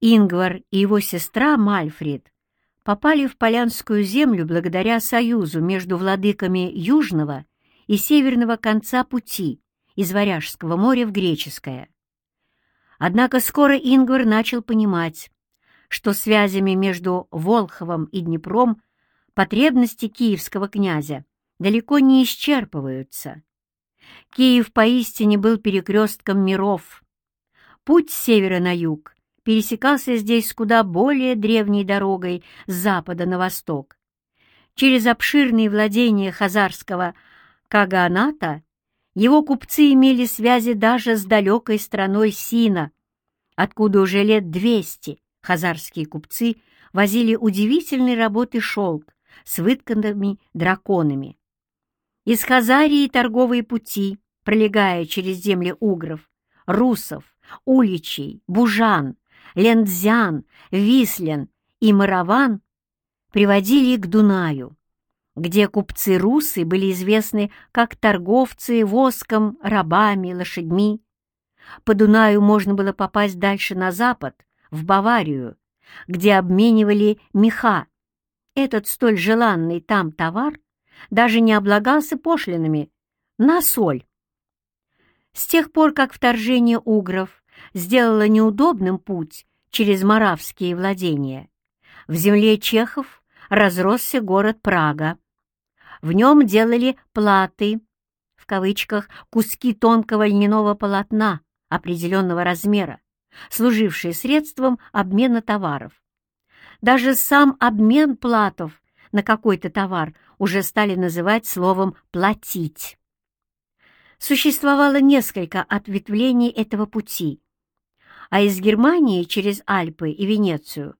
Ингвар и его сестра Мальфрид попали в Полянскую землю благодаря союзу между владыками южного и северного конца пути из Варяжского моря в Греческое. Однако скоро Ингвар начал понимать, что связями между Волховом и Днепром потребности киевского князя далеко не исчерпываются. Киев поистине был перекрестком миров. Путь с севера на юг пересекался здесь куда более древней дорогой с запада на восток. Через обширные владения хазарского Каганата его купцы имели связи даже с далекой страной Сина, откуда уже лет двести хазарские купцы возили удивительной работы шелк с вытканными драконами. Из Хазарии торговые пути, пролегая через земли угров, русов, уличей, бужан, лендзян, вислен и мараван, приводили к Дунаю, где купцы-русы были известны как торговцы воском, рабами, лошадьми. По Дунаю можно было попасть дальше на запад, в Баварию, где обменивали меха. Этот столь желанный там товар даже не облагался пошлинами на соль. С тех пор, как вторжение угров сделало неудобным путь через моравские владения, в земле чехов разросся город Прага. В нем делали платы, в кавычках, куски тонкого льняного полотна определенного размера, служившие средством обмена товаров. Даже сам обмен платов на какой-то товар уже стали называть словом «платить». Существовало несколько ответвлений этого пути, а из Германии через Альпы и Венецию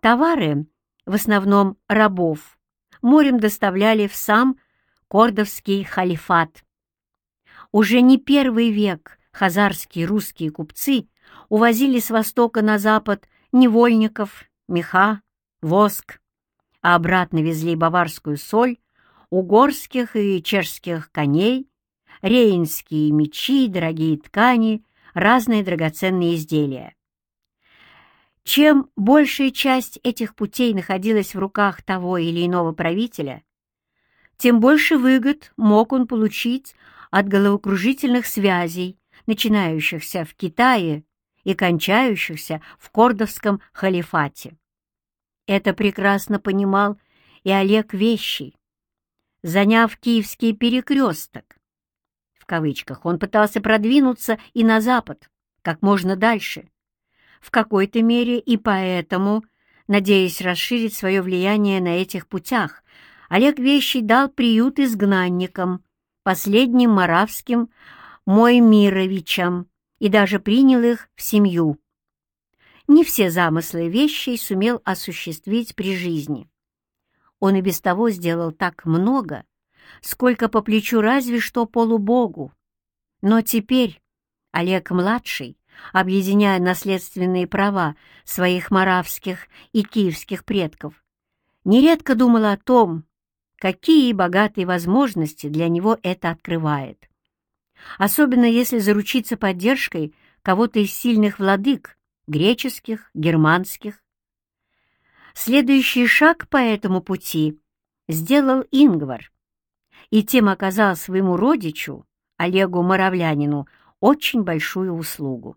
товары, в основном рабов, морем доставляли в сам Кордовский халифат. Уже не первый век хазарские русские купцы увозили с востока на запад невольников, меха, воск, а обратно везли баварскую соль, угорских и чешских коней, рейнские мечи, дорогие ткани, разные драгоценные изделия. Чем большая часть этих путей находилась в руках того или иного правителя, тем больше выгод мог он получить от головокружительных связей, начинающихся в Китае и кончающихся в Кордовском халифате. Это прекрасно понимал и Олег Вещий. Заняв киевский перекресток, кавычках, он пытался продвинуться и на запад, как можно дальше, в какой-то мере и поэтому, надеясь расширить свое влияние на этих путях, Олег Вещий дал приют изгнанникам, последним маравским Моймировичам, и даже принял их в семью. Не все замыслы вещей сумел осуществить при жизни. Он и без того сделал так много, сколько по плечу разве что полубогу. Но теперь Олег-младший, объединяя наследственные права своих маравских и киевских предков, нередко думал о том, какие богатые возможности для него это открывает особенно если заручиться поддержкой кого-то из сильных владык, греческих, германских. Следующий шаг по этому пути сделал Ингвар, и тем оказал своему родичу, Олегу Моровлянину, очень большую услугу.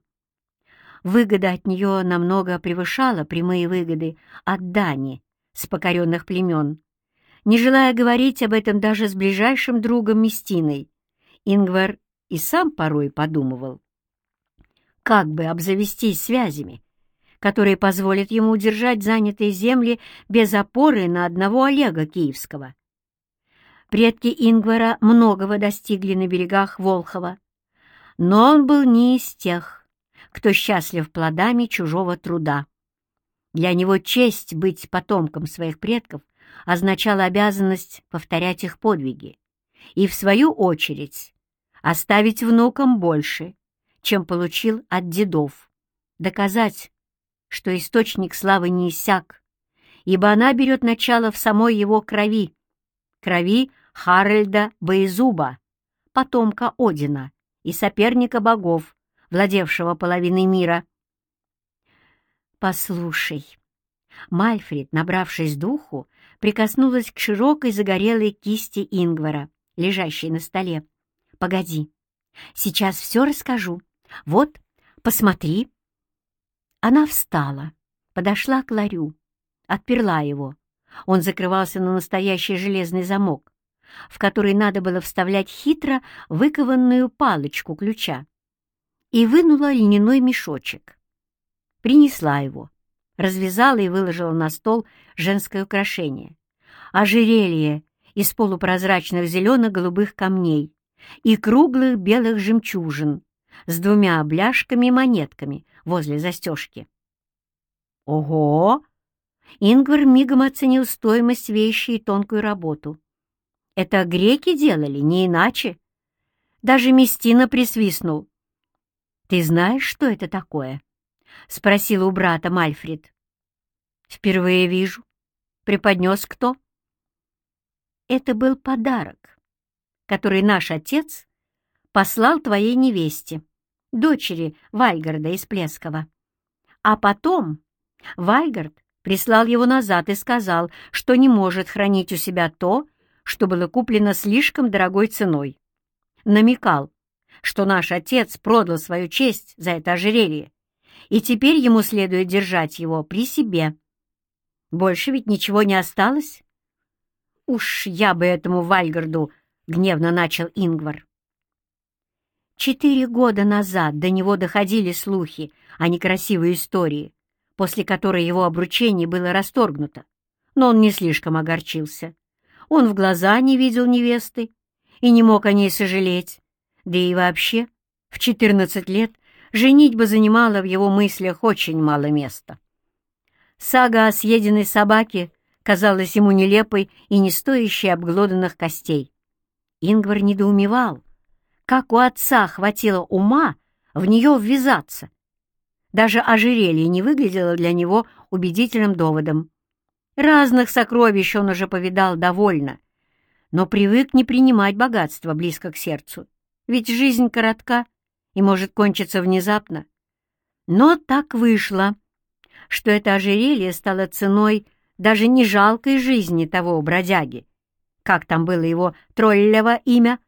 Выгода от нее намного превышала прямые выгоды от Дани с покоренных племен. Не желая говорить об этом даже с ближайшим другом Местиной, Ингвар и сам порой подумывал, как бы обзавестись связями, которые позволят ему удержать занятые земли без опоры на одного Олега Киевского. Предки Ингвара многого достигли на берегах Волхова, но он был не из тех, кто счастлив плодами чужого труда. Для него честь быть потомком своих предков означала обязанность повторять их подвиги и, в свою очередь, оставить внукам больше, чем получил от дедов, доказать, что источник славы не иссяк, ибо она берет начало в самой его крови, крови Харальда Боезуба, потомка Одина и соперника богов, владевшего половиной мира. «Послушай». Мальфред, набравшись духу, прикоснулась к широкой загорелой кисти Ингвара, лежащей на столе. «Погоди, сейчас все расскажу. Вот, посмотри». Она встала, подошла к ларю, отперла его. Он закрывался на настоящий железный замок, в который надо было вставлять хитро выкованную палочку ключа, и вынула льняной мешочек. Принесла его, развязала и выложила на стол женское украшение. Ожерелье из полупрозрачных зелено-голубых камней и круглых белых жемчужин с двумя обляшками и монетками возле застежки. «Ого!» Ингвар мигом оценил стоимость вещи и тонкую работу. «Это греки делали, не иначе?» Даже Местина присвистнул. «Ты знаешь, что это такое?» — спросил у брата Мальфред. «Впервые вижу. Преподнес кто?» «Это был подарок, который наш отец послал твоей невесте, дочери Вальгарда из Плескова. А потом Вальгард прислал его назад и сказал, что не может хранить у себя то, что было куплено слишком дорогой ценой. Намекал, что наш отец продал свою честь за это ожерелье, и теперь ему следует держать его при себе. Больше ведь ничего не осталось? Уж я бы этому Вальгарду гневно начал Ингвар. Четыре года назад до него доходили слухи о некрасивой истории, после которой его обручение было расторгнуто, но он не слишком огорчился. Он в глаза не видел невесты и не мог о ней сожалеть, да и вообще в четырнадцать лет женитьба занимала в его мыслях очень мало места. Сага о съеденной собаке казалась ему нелепой и не стоящей обглоданных костей. Ингвар недоумевал, как у отца хватило ума в нее ввязаться, даже ожерелье не выглядело для него убедительным доводом. Разных сокровищ он уже повидал довольно, но привык не принимать богатство близко к сердцу, ведь жизнь коротка и может кончиться внезапно. Но так вышло, что это ожерелье стало ценой даже не жалкой жизни того бродяги, как там было его троллево имя,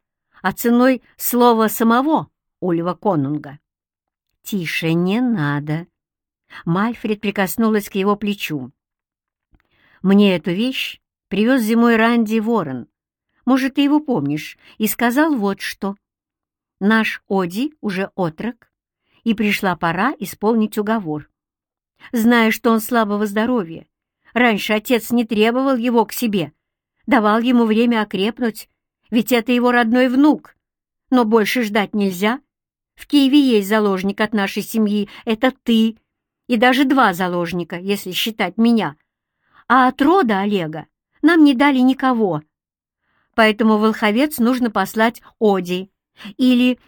а ценой слова самого Ульва Конунга. «Тише, не надо!» Мальфред прикоснулась к его плечу. «Мне эту вещь привез зимой Ранди Ворон. Может, ты его помнишь, и сказал вот что. Наш Оди уже отрок, и пришла пора исполнить уговор. Зная, что он слабого здоровья, раньше отец не требовал его к себе, давал ему время окрепнуть, ведь это его родной внук. Но больше ждать нельзя, в Киеве есть заложник от нашей семьи, это ты, и даже два заложника, если считать меня. А от рода Олега нам не дали никого. Поэтому волховец нужно послать Оди. Или...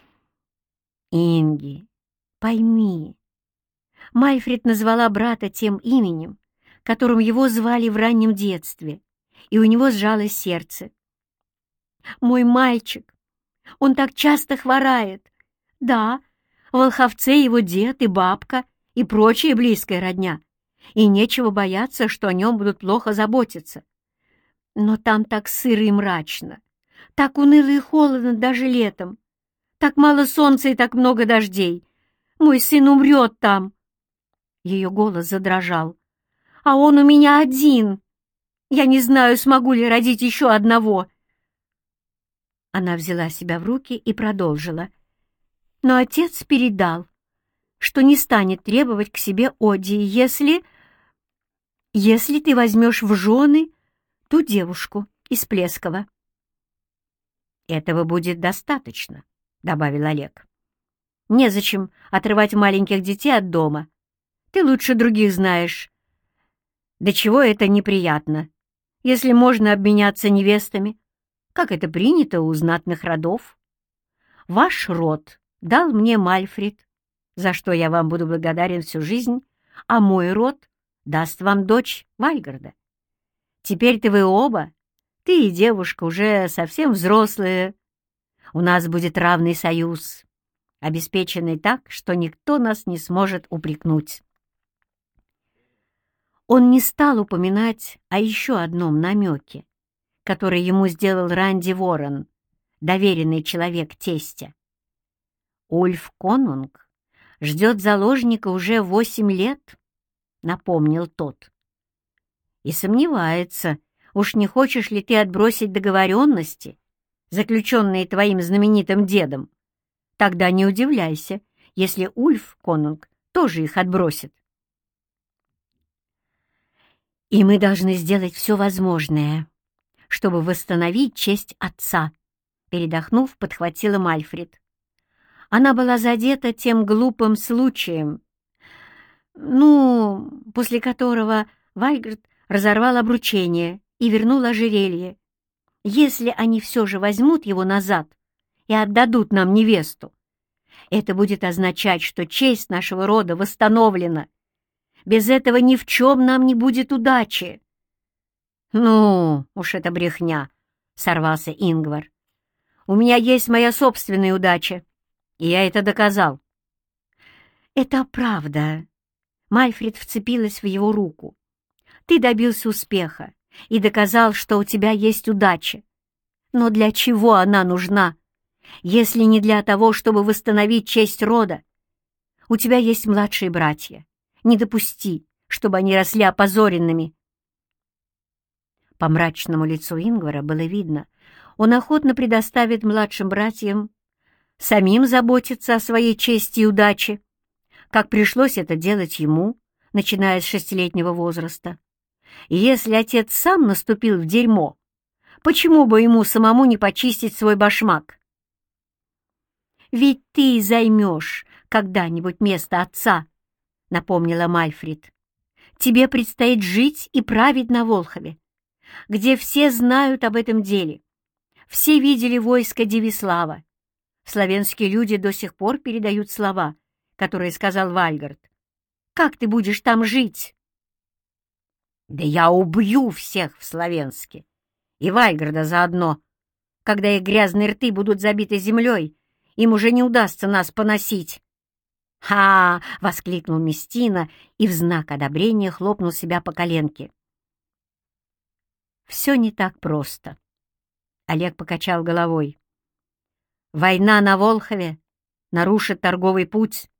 Инги, пойми. Майфред назвала брата тем именем, которым его звали в раннем детстве, и у него сжалось сердце. «Мой мальчик, он так часто хворает, да, в Волховце его дед и бабка и прочая близкая родня, и нечего бояться, что о нем будут плохо заботиться. Но там так сыро и мрачно, так уныло и холодно даже летом, так мало солнца и так много дождей. Мой сын умрет там. Ее голос задрожал. А он у меня один. Я не знаю, смогу ли родить еще одного. Она взяла себя в руки и продолжила но отец передал, что не станет требовать к себе Оди, если... если ты возьмешь в жены ту девушку из Плескова. «Этого будет достаточно», — добавил Олег. «Незачем отрывать маленьких детей от дома. Ты лучше других знаешь. До чего это неприятно, если можно обменяться невестами, как это принято у знатных родов. Ваш род дал мне Мальфрид, за что я вам буду благодарен всю жизнь, а мой род даст вам дочь Вальгарда. Теперь-то вы оба, ты и девушка, уже совсем взрослые. У нас будет равный союз, обеспеченный так, что никто нас не сможет упрекнуть. Он не стал упоминать о еще одном намеке, который ему сделал Ранди Ворон, доверенный человек тестя. Ульф Конунг ждет заложника уже восемь лет, — напомнил тот. И сомневается, уж не хочешь ли ты отбросить договоренности, заключенные твоим знаменитым дедом. Тогда не удивляйся, если Ульф Конунг тоже их отбросит. И мы должны сделать все возможное, чтобы восстановить честь отца, передохнув, подхватила Мальфред. Она была задета тем глупым случаем, ну, после которого Вальгард разорвал обручение и вернул ожерелье. Если они все же возьмут его назад и отдадут нам невесту, это будет означать, что честь нашего рода восстановлена. Без этого ни в чем нам не будет удачи. «Ну, уж это брехня», — сорвался Ингвар. «У меня есть моя собственная удача, и я это доказал». «Это правда». Мальфред вцепилась в его руку. «Ты добился успеха и доказал, что у тебя есть удача. Но для чего она нужна, если не для того, чтобы восстановить честь рода? У тебя есть младшие братья. Не допусти, чтобы они росли опозоренными». По мрачному лицу Ингвара было видно, он охотно предоставит младшим братьям самим заботиться о своей чести и удаче, как пришлось это делать ему, начиная с шестилетнего возраста. И если отец сам наступил в дерьмо, почему бы ему самому не почистить свой башмак? «Ведь ты займешь когда-нибудь место отца», — напомнила Мальфрид. «Тебе предстоит жить и править на Волхове, где все знают об этом деле. Все видели войско Девислава. Славянские люди до сих пор передают слова, которые сказал Вальгард. Как ты будешь там жить?» «Да я убью всех в Славянске! И Вальгарда заодно! Когда их грязные рты будут забиты землей, им уже не удастся нас поносить!» «Ха!» — воскликнул Местина и в знак одобрения хлопнул себя по коленке. «Все не так просто», — Олег покачал головой. «Война на Волхове нарушит торговый путь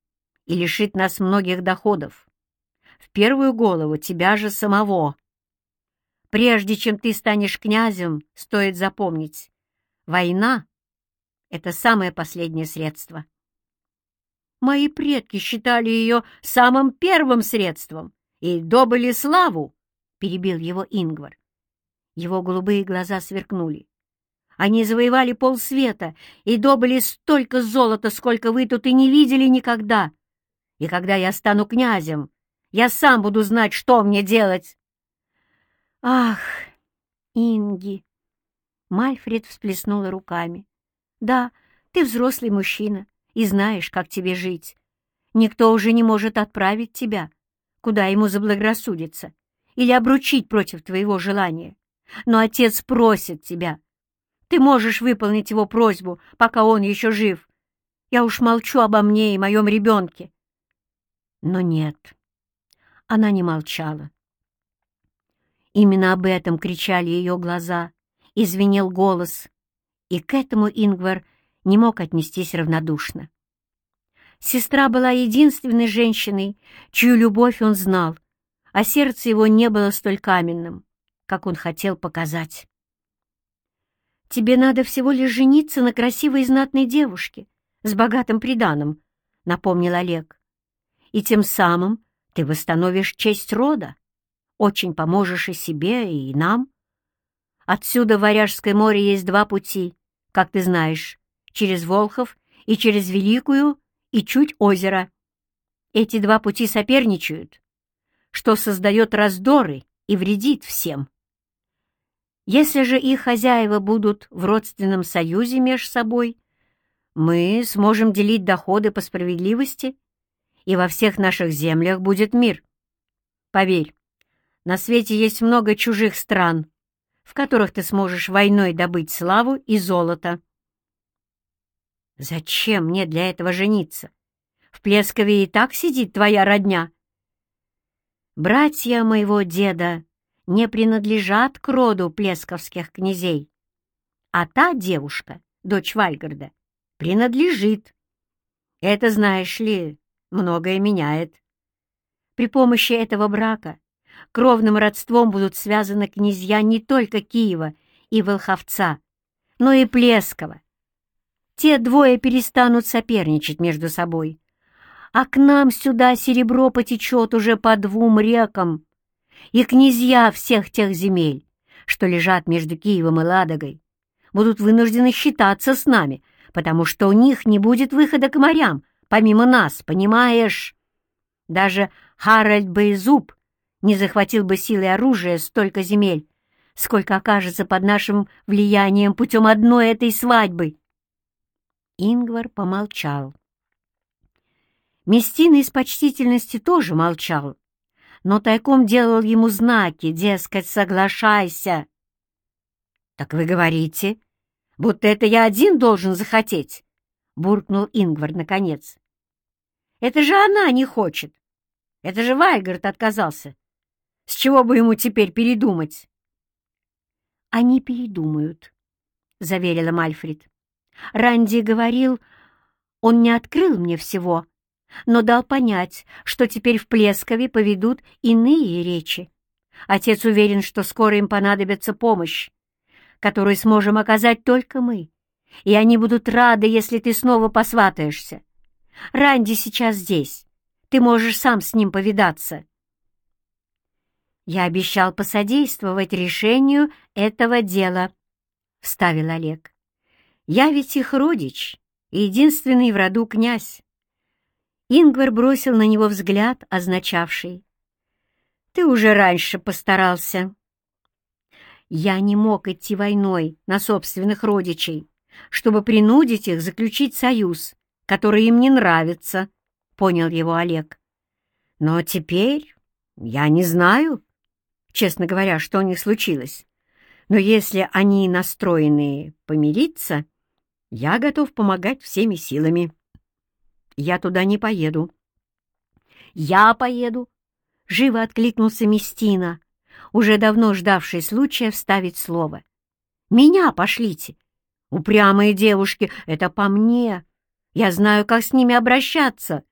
и лишит нас многих доходов. В первую голову тебя же самого. Прежде чем ты станешь князем, стоит запомнить, война — это самое последнее средство. Мои предки считали ее самым первым средством и добыли славу, — перебил его Ингвар. Его голубые глаза сверкнули. Они завоевали полсвета и добыли столько золота, сколько вы тут и не видели никогда. И когда я стану князем, я сам буду знать, что мне делать. Ах, Инги! Мальфред всплеснула руками. Да, ты взрослый мужчина и знаешь, как тебе жить. Никто уже не может отправить тебя, куда ему заблагорассудится, или обручить против твоего желания. Но отец просит тебя. Ты можешь выполнить его просьбу, пока он еще жив. Я уж молчу обо мне и моем ребенке. Но нет, она не молчала. Именно об этом кричали ее глаза, извинил голос, и к этому Ингвар не мог отнестись равнодушно. Сестра была единственной женщиной, чью любовь он знал, а сердце его не было столь каменным как он хотел показать. «Тебе надо всего лишь жениться на красивой и знатной девушке с богатым приданым», — напомнил Олег. «И тем самым ты восстановишь честь рода, очень поможешь и себе, и нам. Отсюда в Варяжское море есть два пути, как ты знаешь, через Волхов и через Великую и чуть озеро. Эти два пути соперничают, что создает раздоры и вредит всем. Если же их хозяева будут в родственном союзе между собой, мы сможем делить доходы по справедливости, и во всех наших землях будет мир. Поверь, на свете есть много чужих стран, в которых ты сможешь войной добыть славу и золото. Зачем мне для этого жениться? В Плескове и так сидит твоя родня. Братья моего деда не принадлежат к роду плесковских князей, а та девушка, дочь Вальгарда, принадлежит. Это, знаешь ли, многое меняет. При помощи этого брака кровным родством будут связаны князья не только Киева и Волховца, но и Плескова. Те двое перестанут соперничать между собой, а к нам сюда серебро потечет уже по двум рекам, и князья всех тех земель, что лежат между Киевом и Ладогой, будут вынуждены считаться с нами, потому что у них не будет выхода к морям, помимо нас, понимаешь? Даже Харальд Бейзуб не захватил бы силой оружия столько земель, сколько окажется под нашим влиянием путем одной этой свадьбы. Ингвар помолчал. Местина из почтительности тоже молчал, но тайком делал ему знаки, дескать, соглашайся. — Так вы говорите, будто это я один должен захотеть? — буркнул Ингвар наконец. — Это же она не хочет. Это же Вайгард отказался. С чего бы ему теперь передумать? — Они передумают, — заверила Мальфрид. Ранди говорил, он не открыл мне всего, но дал понять, что теперь в Плескове поведут иные речи. Отец уверен, что скоро им понадобится помощь, которую сможем оказать только мы, и они будут рады, если ты снова посватаешься. Ранди сейчас здесь, ты можешь сам с ним повидаться. Я обещал посодействовать решению этого дела, — вставил Олег. Я ведь их родич, единственный в роду князь. Ингвар бросил на него взгляд, означавший. «Ты уже раньше постарался». Я не мог идти войной на собственных родичей, чтобы принудить их заключить союз, который им не нравится, — понял его Олег. Но теперь я не знаю, честно говоря, что у них случилось. Но если они настроены помириться, я готов помогать всеми силами. Я туда не поеду. Я поеду, — живо откликнулся Местина, уже давно ждавший случая вставить слово. Меня пошлите. Упрямые девушки — это по мне. Я знаю, как с ними обращаться.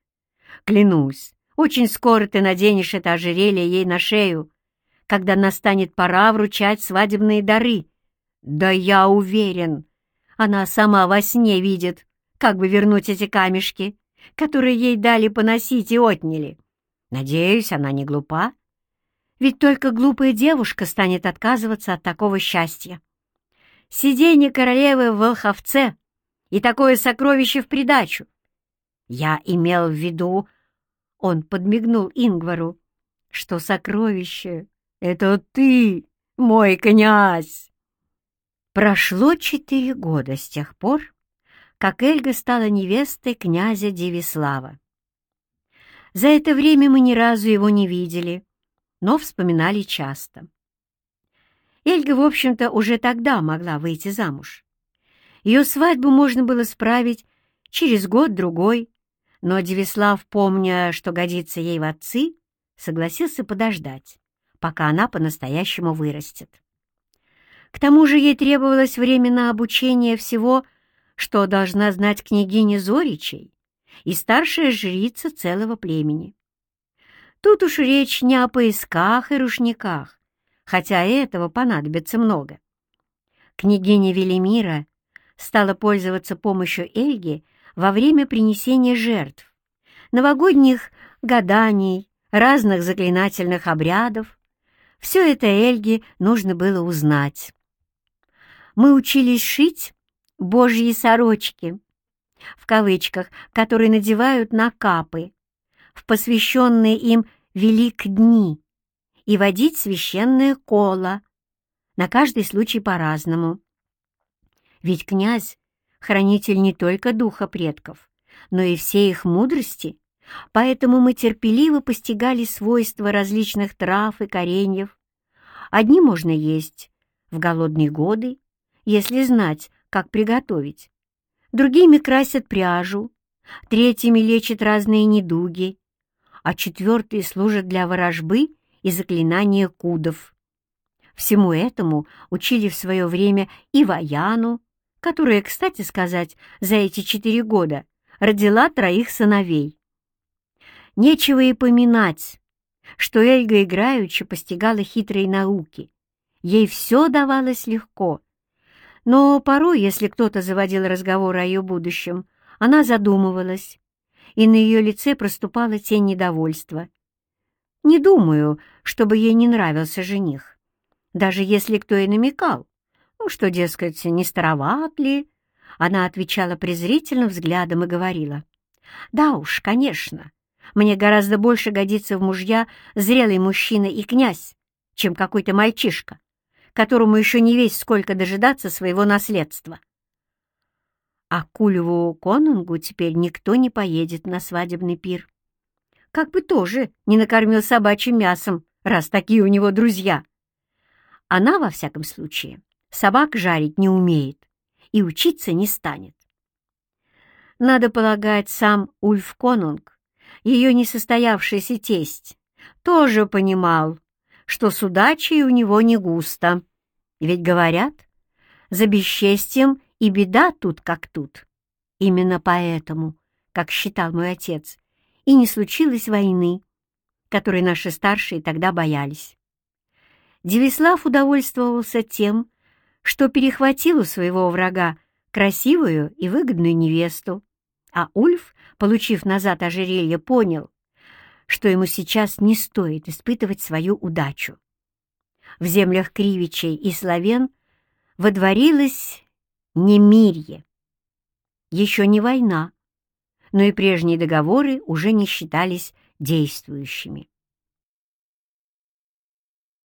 Клянусь, очень скоро ты наденешь это ожерелье ей на шею, когда настанет пора вручать свадебные дары. Да я уверен, она сама во сне видит, как бы вернуть эти камешки которые ей дали поносить и отняли. Надеюсь, она не глупа. Ведь только глупая девушка станет отказываться от такого счастья. Сиденье королевы в Волховце и такое сокровище в придачу. Я имел в виду, он подмигнул Ингвару, что сокровище — это ты, мой князь. Прошло четыре года с тех пор, как Эльга стала невестой князя Девислава. За это время мы ни разу его не видели, но вспоминали часто. Эльга, в общем-то, уже тогда могла выйти замуж. Ее свадьбу можно было справить через год-другой, но Девислав, помня, что годится ей в отцы, согласился подождать, пока она по-настоящему вырастет. К тому же ей требовалось время на обучение всего что должна знать княгиня Зоричей и старшая жрица целого племени. Тут уж речь не о поисках и рушниках, хотя этого понадобится много. Княгиня Велимира стала пользоваться помощью Эльги во время принесения жертв, новогодних гаданий, разных заклинательных обрядов. Все это Эльге нужно было узнать. Мы учились шить «божьи сорочки», в кавычках, которые надевают на капы, в посвященные им велик дни, и водить священное коло, на каждый случай по-разному. Ведь князь — хранитель не только духа предков, но и всей их мудрости, поэтому мы терпеливо постигали свойства различных трав и кореньев. Одни можно есть в голодные годы, если знать, как приготовить. Другими красят пряжу, третьими лечат разные недуги, а четвертый служит для ворожбы и заклинания кудов. Всему этому учили в свое время и Ваяну, которая, кстати сказать, за эти четыре года родила троих сыновей. Нечего и поминать, что Эльга играючи постигала хитрые науки. Ей все давалось легко. Но порой, если кто-то заводил разговор о ее будущем, она задумывалась, и на ее лице проступала тень недовольства. Не думаю, чтобы ей не нравился жених. Даже если кто и намекал, ну, что, дескать, не староват ли, она отвечала презрительным взглядом и говорила, «Да уж, конечно, мне гораздо больше годится в мужья зрелый мужчина и князь, чем какой-то мальчишка, которому еще не весь сколько дожидаться своего наследства. А Кулеву Конунгу теперь никто не поедет на свадебный пир. Как бы тоже не накормил собачьим мясом, раз такие у него друзья. Она, во всяком случае, собак жарить не умеет и учиться не станет. Надо полагать, сам Ульф Конунг ее несостоявшийся тесть, тоже понимал, что с удачей у него не густо. Ведь говорят, за бесчестием и беда тут как тут. Именно поэтому, как считал мой отец, и не случилось войны, которой наши старшие тогда боялись. Девислав удовольствовался тем, что перехватил у своего врага красивую и выгодную невесту, а Ульф, получив назад ожерелье, понял, что ему сейчас не стоит испытывать свою удачу. В землях Кривичей и Славен водворилось немирье. Еще не война, но и прежние договоры уже не считались действующими.